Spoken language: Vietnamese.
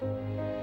Música